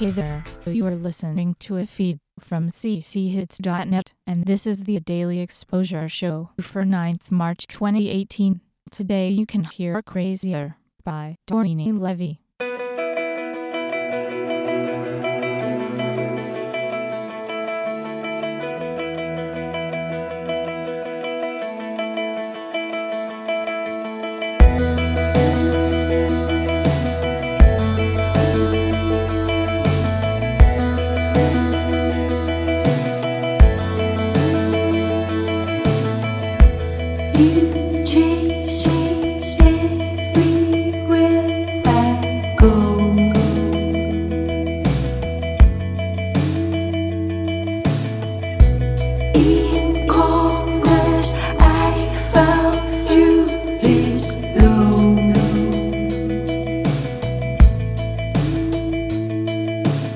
Hey there, you are listening to a feed from cchits.net, and this is the Daily Exposure Show for 9th March 2018. Today you can hear Crazier by Doreen Levy.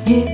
你。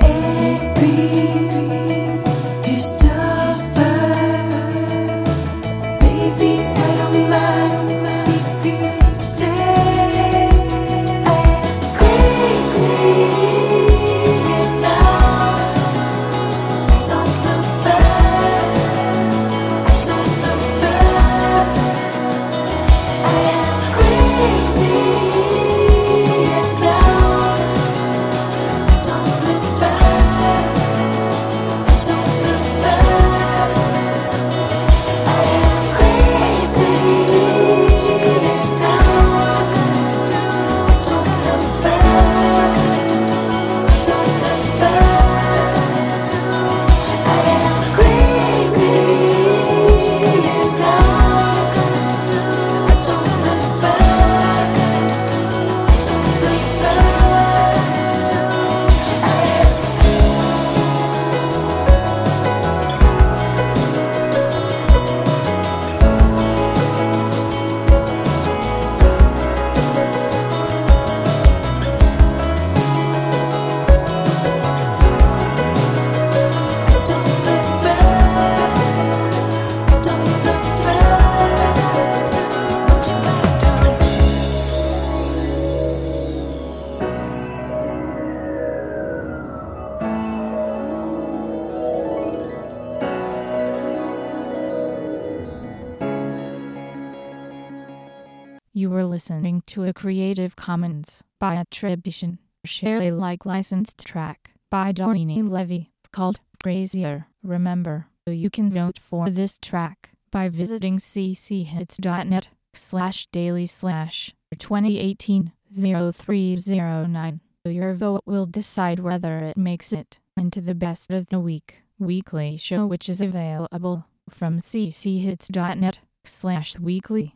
You were listening to a Creative Commons by attribution, share Alike licensed track by Doreen Levy called Crazier. Remember, you can vote for this track by visiting cchits.net slash daily slash 2018 0309. Your vote will decide whether it makes it into the best of the week weekly show which is available from cchits.net slash weekly.